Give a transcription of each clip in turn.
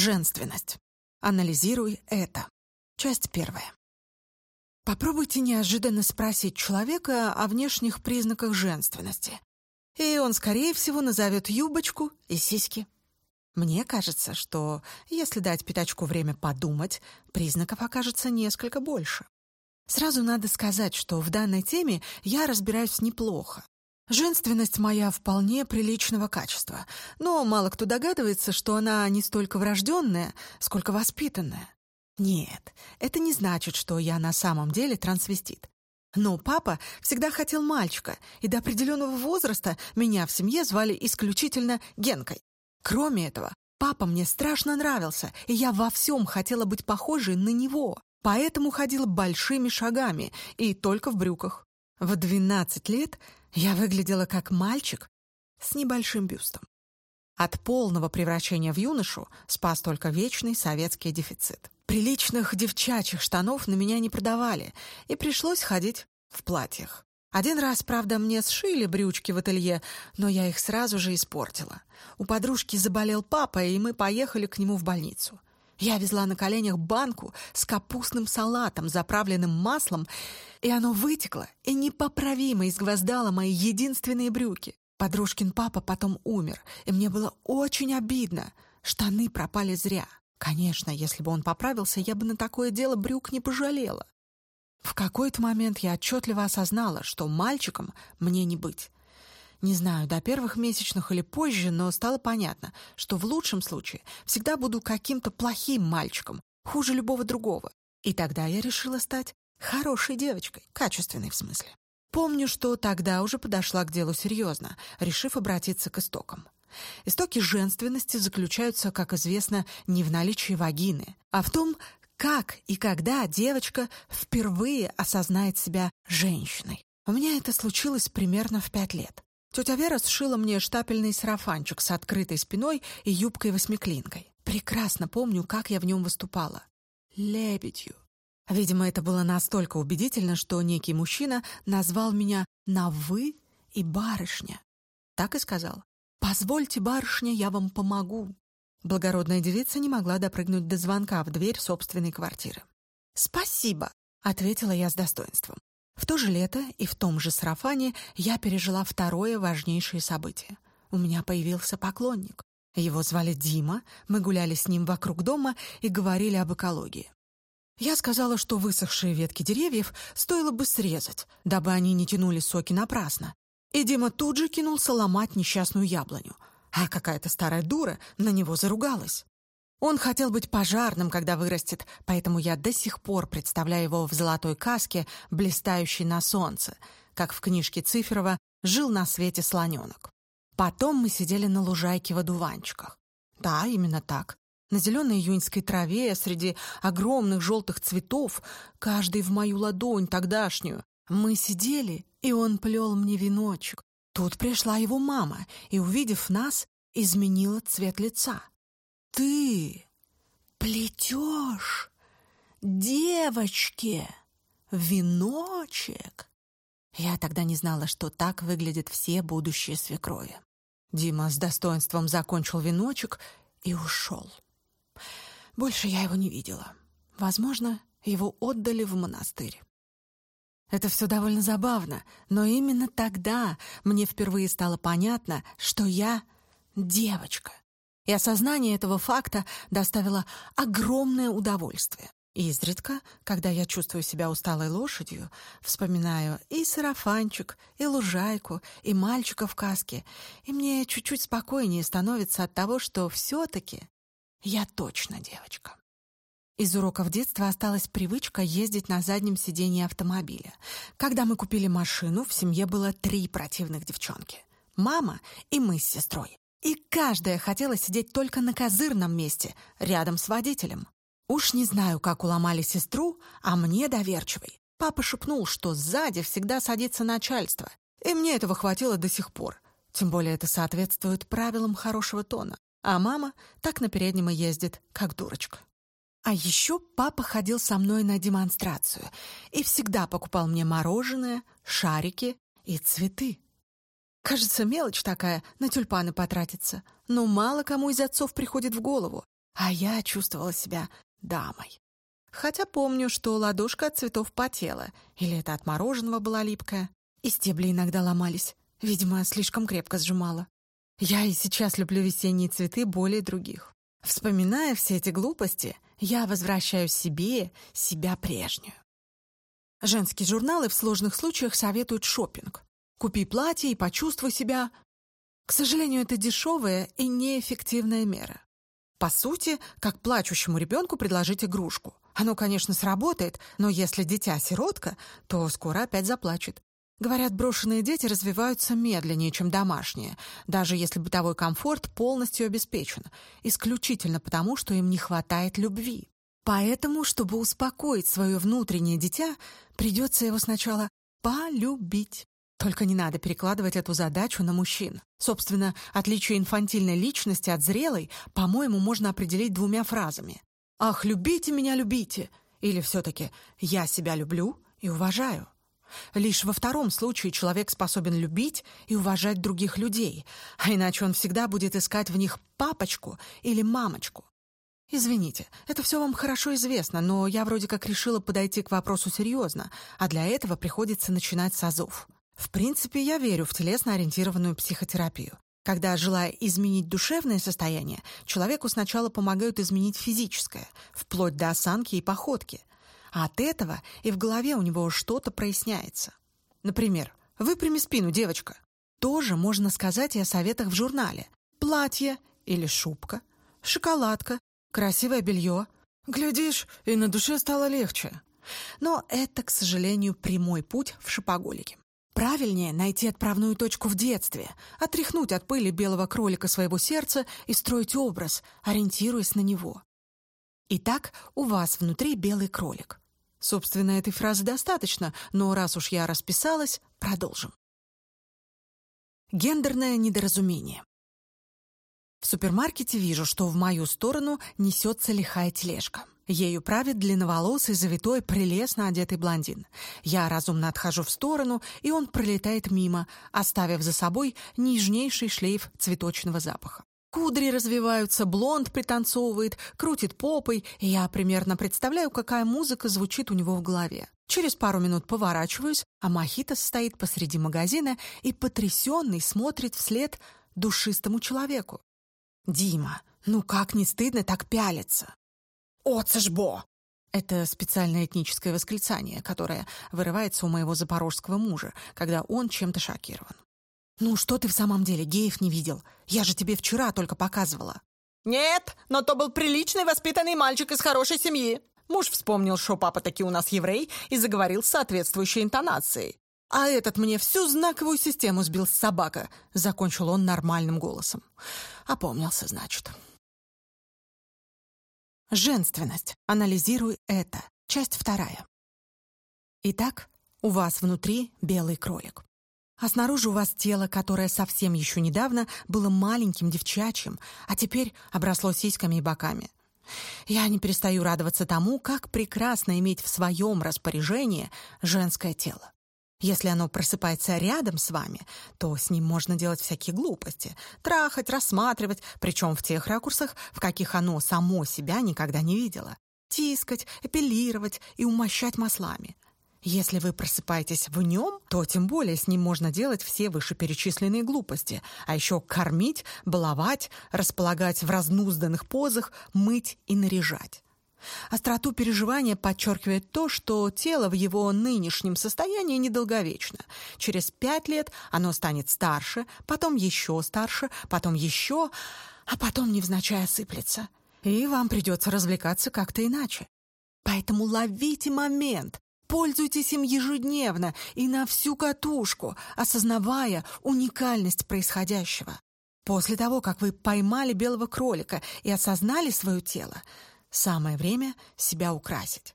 Женственность. Анализируй это. Часть первая. Попробуйте неожиданно спросить человека о внешних признаках женственности. И он, скорее всего, назовет юбочку и сиськи. Мне кажется, что если дать пятачку время подумать, признаков окажется несколько больше. Сразу надо сказать, что в данной теме я разбираюсь неплохо. Женственность моя вполне приличного качества, но мало кто догадывается, что она не столько врожденная, сколько воспитанная. Нет, это не значит, что я на самом деле трансвестит. Но папа всегда хотел мальчика, и до определенного возраста меня в семье звали исключительно Генкой. Кроме этого, папа мне страшно нравился, и я во всем хотела быть похожей на него. Поэтому ходила большими шагами и только в брюках. В 12 лет я выглядела как мальчик с небольшим бюстом. От полного превращения в юношу спас только вечный советский дефицит. Приличных девчачьих штанов на меня не продавали, и пришлось ходить в платьях. Один раз, правда, мне сшили брючки в ателье, но я их сразу же испортила. У подружки заболел папа, и мы поехали к нему в больницу. Я везла на коленях банку с капустным салатом, заправленным маслом, и оно вытекло и непоправимо изгвоздало мои единственные брюки. Подружкин папа потом умер, и мне было очень обидно. Штаны пропали зря. Конечно, если бы он поправился, я бы на такое дело брюк не пожалела. В какой-то момент я отчетливо осознала, что мальчиком мне не быть. Не знаю, до первых месячных или позже, но стало понятно, что в лучшем случае всегда буду каким-то плохим мальчиком, хуже любого другого. И тогда я решила стать хорошей девочкой, качественной в смысле. Помню, что тогда уже подошла к делу серьезно, решив обратиться к истокам. Истоки женственности заключаются, как известно, не в наличии вагины, а в том, как и когда девочка впервые осознает себя женщиной. У меня это случилось примерно в пять лет. Тетя Вера сшила мне штапельный сарафанчик с открытой спиной и юбкой-восьмиклинкой. Прекрасно помню, как я в нем выступала. Лебедью. Видимо, это было настолько убедительно, что некий мужчина назвал меня на «вы» и «барышня». Так и сказал. «Позвольте, барышня, я вам помогу». Благородная девица не могла допрыгнуть до звонка в дверь собственной квартиры. «Спасибо», — ответила я с достоинством. В то же лето и в том же сарафане я пережила второе важнейшее событие. У меня появился поклонник. Его звали Дима, мы гуляли с ним вокруг дома и говорили об экологии. Я сказала, что высохшие ветки деревьев стоило бы срезать, дабы они не тянули соки напрасно. И Дима тут же кинулся ломать несчастную яблоню, а какая-то старая дура на него заругалась. Он хотел быть пожарным, когда вырастет, поэтому я до сих пор представляю его в золотой каске, блистающей на солнце, как в книжке Циферова «Жил на свете слоненок». Потом мы сидели на лужайке в одуванчиках. Да, именно так. На зеленой июньской траве, среди огромных желтых цветов, каждый в мою ладонь тогдашнюю, мы сидели, и он плел мне веночек. Тут пришла его мама, и, увидев нас, изменила цвет лица. Ты плетешь девочке веночек? Я тогда не знала, что так выглядят все будущие свекрови. Дима с достоинством закончил веночек и ушел. Больше я его не видела. Возможно, его отдали в монастырь. Это все довольно забавно, но именно тогда мне впервые стало понятно, что я девочка и осознание этого факта доставило огромное удовольствие. Изредка, когда я чувствую себя усталой лошадью, вспоминаю и сарафанчик, и лужайку, и мальчика в каске, и мне чуть-чуть спокойнее становится от того, что все-таки я точно девочка. Из уроков детства осталась привычка ездить на заднем сидении автомобиля. Когда мы купили машину, в семье было три противных девчонки. Мама и мы с сестрой. И каждая хотела сидеть только на козырном месте, рядом с водителем. Уж не знаю, как уломали сестру, а мне доверчивой. Папа шепнул, что сзади всегда садится начальство, и мне этого хватило до сих пор. Тем более это соответствует правилам хорошего тона. А мама так на переднем и ездит, как дурочка. А еще папа ходил со мной на демонстрацию и всегда покупал мне мороженое, шарики и цветы. Кажется, мелочь такая, на тюльпаны потратиться. Но мало кому из отцов приходит в голову. А я чувствовала себя дамой. Хотя помню, что ладошка от цветов потела, или это от мороженого была липкая, и стебли иногда ломались. Видимо, слишком крепко сжимала. Я и сейчас люблю весенние цветы более других. Вспоминая все эти глупости, я возвращаю себе себя прежнюю. Женские журналы в сложных случаях советуют шопинг. Купи платье и почувствуй себя. К сожалению, это дешевая и неэффективная мера. По сути, как плачущему ребенку предложить игрушку. Оно, конечно, сработает, но если дитя сиротка, то скоро опять заплачет. Говорят, брошенные дети развиваются медленнее, чем домашние, даже если бытовой комфорт полностью обеспечен, исключительно потому, что им не хватает любви. Поэтому, чтобы успокоить свое внутреннее дитя, придется его сначала полюбить. Только не надо перекладывать эту задачу на мужчин. Собственно, отличие инфантильной личности от зрелой, по-моему, можно определить двумя фразами. «Ах, любите меня, любите!» Или все-таки «Я себя люблю и уважаю». Лишь во втором случае человек способен любить и уважать других людей, а иначе он всегда будет искать в них папочку или мамочку. Извините, это все вам хорошо известно, но я вроде как решила подойти к вопросу серьезно, а для этого приходится начинать с азов. В принципе, я верю в телесно-ориентированную психотерапию. Когда, желая изменить душевное состояние, человеку сначала помогают изменить физическое, вплоть до осанки и походки. А от этого и в голове у него что-то проясняется. Например, «Выпрями спину, девочка». Тоже можно сказать и о советах в журнале. Платье или шубка, шоколадка, красивое белье. Глядишь, и на душе стало легче. Но это, к сожалению, прямой путь в шопоголике. Правильнее найти отправную точку в детстве, отряхнуть от пыли белого кролика своего сердца и строить образ, ориентируясь на него. Итак, у вас внутри белый кролик. Собственно, этой фразы достаточно, но раз уж я расписалась, продолжим. Гендерное недоразумение. В супермаркете вижу, что в мою сторону несется лихая тележка. Ею правит длинноволосый, завитой, прелестно одетый блондин. Я разумно отхожу в сторону, и он пролетает мимо, оставив за собой нежнейший шлейф цветочного запаха. Кудри развиваются, блонд пританцовывает, крутит попой, и я примерно представляю, какая музыка звучит у него в голове. Через пару минут поворачиваюсь, а Мохито стоит посреди магазина и потрясенный смотрит вслед душистому человеку. «Дима, ну как не стыдно так пялиться?» «Оцежбо!» Это специальное этническое восклицание, которое вырывается у моего запорожского мужа, когда он чем-то шокирован. «Ну что ты в самом деле геев не видел? Я же тебе вчера только показывала». «Нет, но то был приличный воспитанный мальчик из хорошей семьи». Муж вспомнил, что папа таки у нас еврей, и заговорил с соответствующей интонацией. «А этот мне всю знаковую систему сбил с собака», — закончил он нормальным голосом. Опомнился, значит. Женственность. Анализируй это. Часть вторая. Итак, у вас внутри белый кролик. А снаружи у вас тело, которое совсем еще недавно было маленьким девчачьим, а теперь обросло сиськами и боками. Я не перестаю радоваться тому, как прекрасно иметь в своем распоряжении женское тело. Если оно просыпается рядом с вами, то с ним можно делать всякие глупости. Трахать, рассматривать, причем в тех ракурсах, в каких оно само себя никогда не видело. Тискать, эпилировать и умощать маслами. Если вы просыпаетесь в нем, то тем более с ним можно делать все вышеперечисленные глупости, а еще кормить, баловать, располагать в разнузданных позах, мыть и наряжать. Остроту переживания подчеркивает то, что тело в его нынешнем состоянии недолговечно. Через пять лет оно станет старше, потом еще старше, потом еще, а потом невзначай осыплется. И вам придется развлекаться как-то иначе. Поэтому ловите момент, пользуйтесь им ежедневно и на всю катушку, осознавая уникальность происходящего. После того, как вы поймали белого кролика и осознали свое тело, Самое время себя украсить.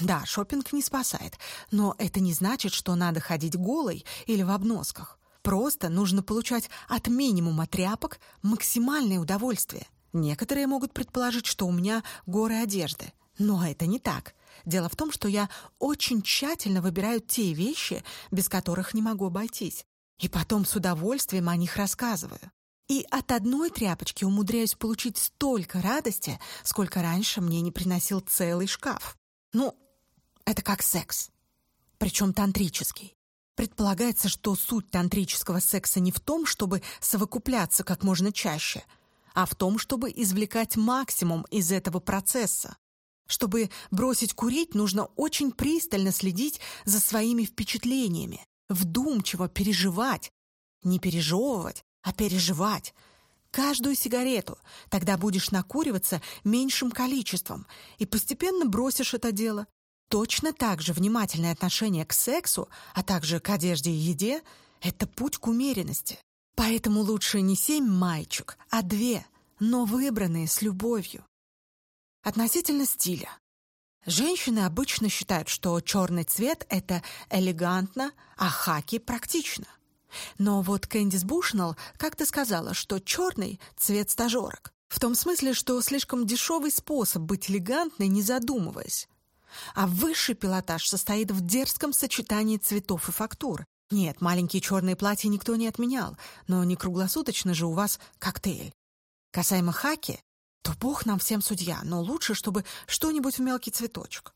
Да, шопинг не спасает, но это не значит, что надо ходить голой или в обносках. Просто нужно получать от минимума тряпок максимальное удовольствие. Некоторые могут предположить, что у меня горы одежды. Но это не так. Дело в том, что я очень тщательно выбираю те вещи, без которых не могу обойтись. И потом с удовольствием о них рассказываю. И от одной тряпочки умудряюсь получить столько радости, сколько раньше мне не приносил целый шкаф. Ну, это как секс. Причем тантрический. Предполагается, что суть тантрического секса не в том, чтобы совокупляться как можно чаще, а в том, чтобы извлекать максимум из этого процесса. Чтобы бросить курить, нужно очень пристально следить за своими впечатлениями, вдумчиво переживать, не пережевывать, а переживать. Каждую сигарету. Тогда будешь накуриваться меньшим количеством и постепенно бросишь это дело. Точно так же внимательное отношение к сексу, а также к одежде и еде – это путь к умеренности. Поэтому лучше не семь маечек, а две, но выбранные с любовью. Относительно стиля. Женщины обычно считают, что черный цвет – это элегантно, а хаки – практично – но вот Кэндис Бушнелл как-то сказала, что черный — цвет стажерок. В том смысле, что слишком дешевый способ быть элегантной, не задумываясь. А высший пилотаж состоит в дерзком сочетании цветов и фактур. Нет, маленькие черные платья никто не отменял, но не круглосуточно же у вас коктейль. Касаемо хаки, то бог нам всем судья, но лучше, чтобы что-нибудь в мелкий цветочек.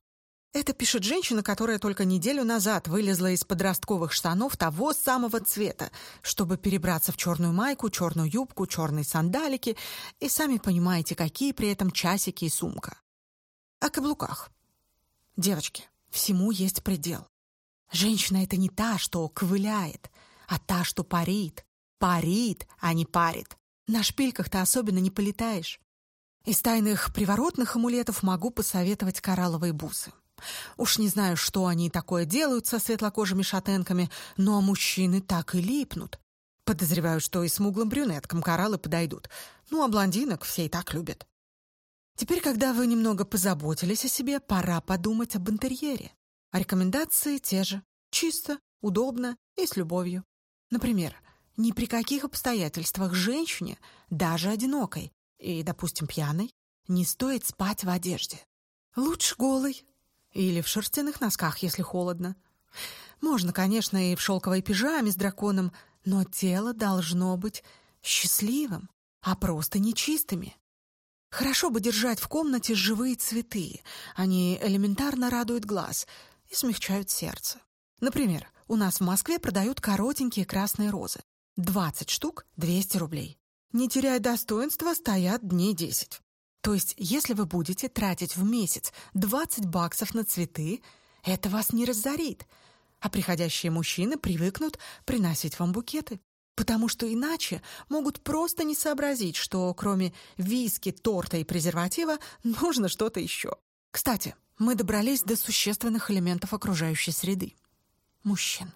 Это пишет женщина, которая только неделю назад вылезла из подростковых штанов того самого цвета, чтобы перебраться в черную майку, черную юбку, черные сандалики и сами понимаете, какие при этом часики и сумка. О каблуках. Девочки, всему есть предел. Женщина — это не та, что ковыляет, а та, что парит. Парит, а не парит. На шпильках-то особенно не полетаешь. Из тайных приворотных амулетов могу посоветовать коралловые бусы. Уж не знаю, что они такое делают со светлокожими шатенками, но мужчины так и липнут. Подозреваю, что и смуглым брюнеткам кораллы подойдут. Ну, а блондинок все и так любят. Теперь, когда вы немного позаботились о себе, пора подумать об интерьере. А рекомендации те же. Чисто, удобно и с любовью. Например, ни при каких обстоятельствах женщине, даже одинокой и, допустим, пьяной, не стоит спать в одежде. Лучше голой, или в шерстяных носках, если холодно. Можно, конечно, и в шелковой пижаме с драконом, но тело должно быть счастливым, а просто нечистыми. Хорошо бы держать в комнате живые цветы. Они элементарно радуют глаз и смягчают сердце. Например, у нас в Москве продают коротенькие красные розы. 20 штук — 200 рублей. Не теряя достоинства, стоят дней 10. То есть, если вы будете тратить в месяц 20 баксов на цветы, это вас не разорит, а приходящие мужчины привыкнут приносить вам букеты. Потому что иначе могут просто не сообразить, что кроме виски, торта и презерватива нужно что-то еще. Кстати, мы добрались до существенных элементов окружающей среды. Мужчин.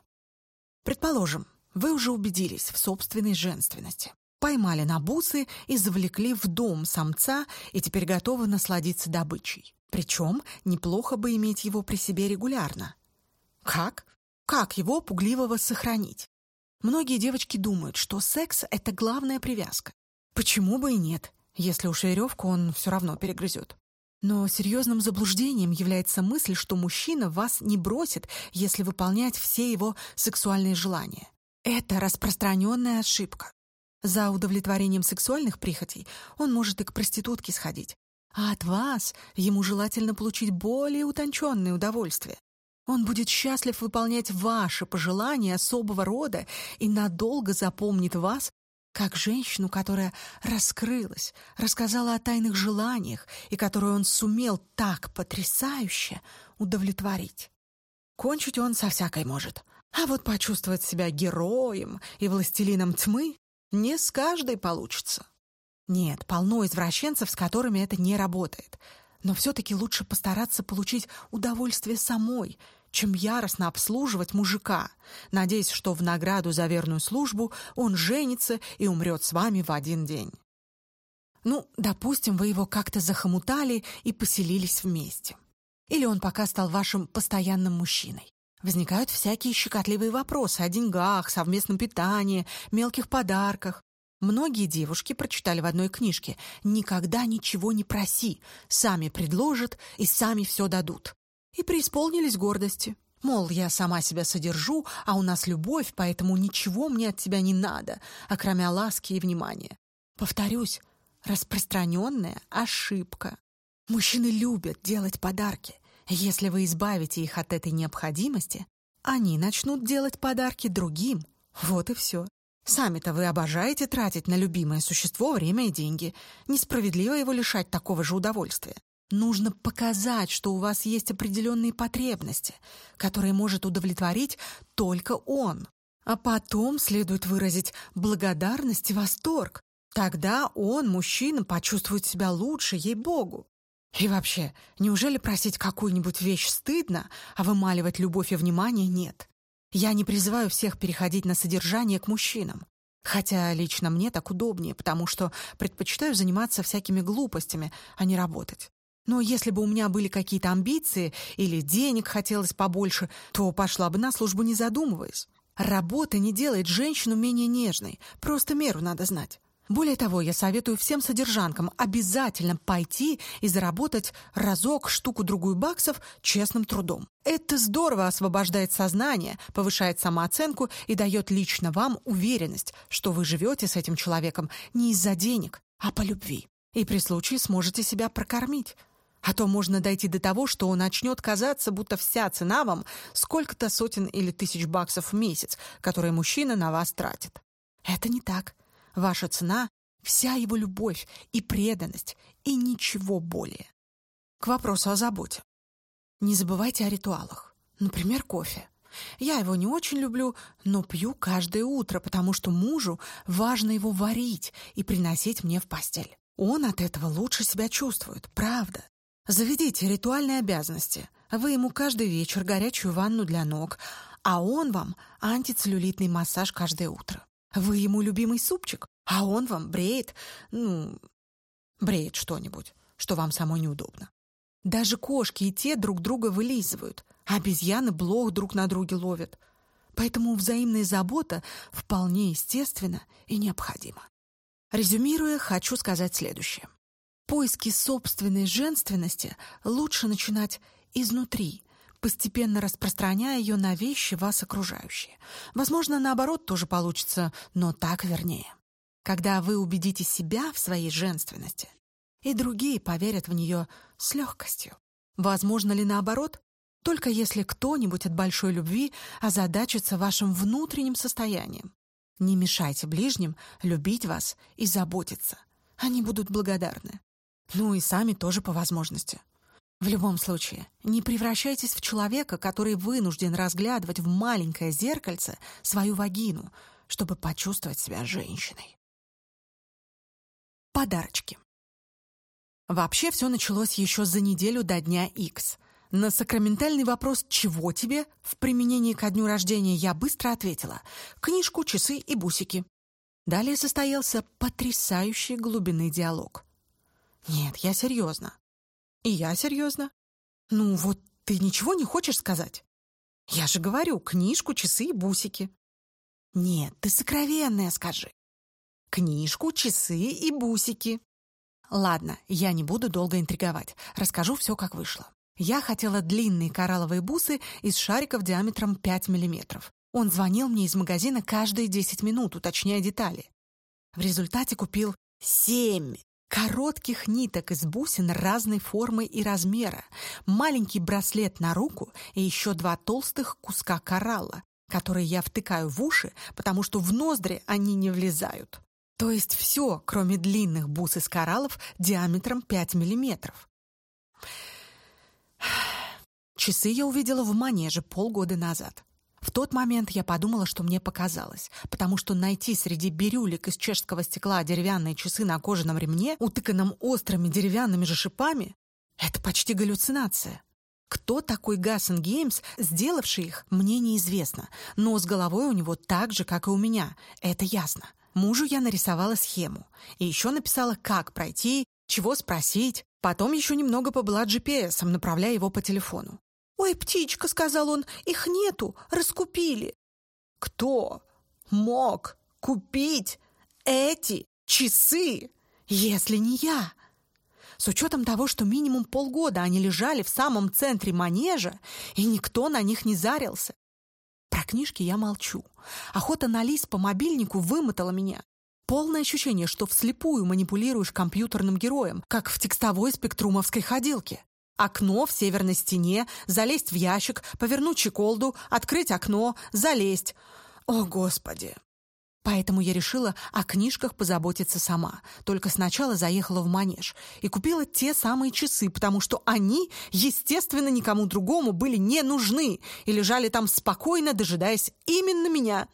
Предположим, вы уже убедились в собственной женственности поймали на бусы и завлекли в дом самца и теперь готовы насладиться добычей. Причем неплохо бы иметь его при себе регулярно. Как? Как его пугливого сохранить? Многие девочки думают, что секс — это главная привязка. Почему бы и нет, если уж веревку он все равно перегрызет? Но серьезным заблуждением является мысль, что мужчина вас не бросит, если выполнять все его сексуальные желания. Это распространенная ошибка. За удовлетворением сексуальных прихотей он может и к проститутке сходить. А от вас ему желательно получить более утонченное удовольствие. Он будет счастлив выполнять ваши пожелания особого рода и надолго запомнит вас как женщину, которая раскрылась, рассказала о тайных желаниях и которую он сумел так потрясающе удовлетворить. Кончить он со всякой может, а вот почувствовать себя героем и властелином тьмы не с каждой получится. Нет, полно извращенцев, с которыми это не работает. Но все-таки лучше постараться получить удовольствие самой, чем яростно обслуживать мужика, надеясь, что в награду за верную службу он женится и умрет с вами в один день. Ну, допустим, вы его как-то захомутали и поселились вместе. Или он пока стал вашим постоянным мужчиной. Возникают всякие щекотливые вопросы о деньгах, совместном питании, мелких подарках. Многие девушки прочитали в одной книжке «Никогда ничего не проси, сами предложат и сами все дадут». И преисполнились гордости. Мол, я сама себя содержу, а у нас любовь, поэтому ничего мне от тебя не надо, окромя ласки и внимания. Повторюсь, распространенная ошибка. Мужчины любят делать подарки. Если вы избавите их от этой необходимости, они начнут делать подарки другим. Вот и все. Сами-то вы обожаете тратить на любимое существо время и деньги. Несправедливо его лишать такого же удовольствия. Нужно показать, что у вас есть определенные потребности, которые может удовлетворить только он. А потом следует выразить благодарность и восторг. Тогда он, мужчина, почувствует себя лучше, ей-богу. И вообще, неужели просить какую-нибудь вещь стыдно, а вымаливать любовь и внимание нет? Я не призываю всех переходить на содержание к мужчинам. Хотя лично мне так удобнее, потому что предпочитаю заниматься всякими глупостями, а не работать. Но если бы у меня были какие-то амбиции или денег хотелось побольше, то пошла бы на службу не задумываясь. Работа не делает женщину менее нежной, просто меру надо знать. Более того, я советую всем содержанкам обязательно пойти и заработать разок штуку-другую баксов честным трудом. Это здорово освобождает сознание, повышает самооценку и дает лично вам уверенность, что вы живете с этим человеком не из-за денег, а по любви. И при случае сможете себя прокормить. А то можно дойти до того, что он начнет казаться, будто вся цена вам сколько-то сотен или тысяч баксов в месяц, которые мужчина на вас тратит. Это не так. Ваша цена — вся его любовь и преданность, и ничего более. К вопросу о заботе. Не забывайте о ритуалах. Например, кофе. Я его не очень люблю, но пью каждое утро, потому что мужу важно его варить и приносить мне в постель. Он от этого лучше себя чувствует, правда. Заведите ритуальные обязанности. Вы ему каждый вечер горячую ванну для ног, а он вам антицеллюлитный массаж каждое утро. Вы ему любимый супчик, а он вам бреет, ну, бреет что-нибудь, что вам самой неудобно. Даже кошки и те друг друга вылизывают, а обезьяны блох друг на друге ловят. Поэтому взаимная забота вполне естественна и необходима. Резюмируя, хочу сказать следующее поиски собственной женственности лучше начинать изнутри, постепенно распространяя ее на вещи вас окружающие. Возможно, наоборот тоже получится, но так вернее. Когда вы убедите себя в своей женственности, и другие поверят в нее с легкостью. Возможно ли наоборот? Только если кто-нибудь от большой любви озадачится вашим внутренним состоянием. Не мешайте ближним любить вас и заботиться. Они будут благодарны. Ну и сами тоже по возможности. В любом случае, не превращайтесь в человека, который вынужден разглядывать в маленькое зеркальце свою вагину, чтобы почувствовать себя женщиной. Подарочки. Вообще все началось еще за неделю до дня X. На сакраментальный вопрос «Чего тебе?» в применении ко дню рождения я быстро ответила «Книжку, часы и бусики». Далее состоялся потрясающий глубинный диалог – нет, я серьезно. И я серьезно. Ну вот ты ничего не хочешь сказать? Я же говорю, книжку, часы и бусики. Нет, ты сокровенная скажи. Книжку, часы и бусики. Ладно, я не буду долго интриговать. Расскажу все, как вышло. Я хотела длинные коралловые бусы из шариков диаметром 5 миллиметров. Он звонил мне из магазина каждые 10 минут, уточняя детали. В результате купил семь коротких ниток из бусин разной формы и размера, маленький браслет на руку и еще два толстых куска коралла, которые я втыкаю в уши, потому что в ноздри они не влезают. То есть все, кроме длинных бус из кораллов диаметром 5 миллиметров. Часы я увидела в манеже полгода назад. В тот момент я подумала, что мне показалось, потому что найти среди бирюлек из чешского стекла деревянные часы на кожаном ремне, утыканном острыми деревянными же шипами, это почти галлюцинация. Кто такой Гассен Геймс, сделавший их, мне неизвестно, но с головой у него так же, как и у меня, это ясно. Мужу я нарисовала схему и еще написала, как пройти, чего спросить. Потом еще немного побыла GPS, направляя его по телефону. «Ой, птичка», — сказал он, — «их нету, раскупили». «Кто мог купить эти часы, если не я?» С учетом того, что минимум полгода они лежали в самом центре манежа, и никто на них не зарился. Про книжки я молчу. Охота на лист по мобильнику вымотала меня. Полное ощущение, что вслепую манипулируешь компьютерным героем, как в текстовой спектрумовской ходилке. Окно в северной стене, залезть в ящик, повернуть чеколду, открыть окно, залезть. О, Господи! Поэтому я решила о книжках позаботиться сама. Только сначала заехала в манеж и купила те самые часы, потому что они, естественно, никому другому были не нужны и лежали там спокойно, дожидаясь именно меня.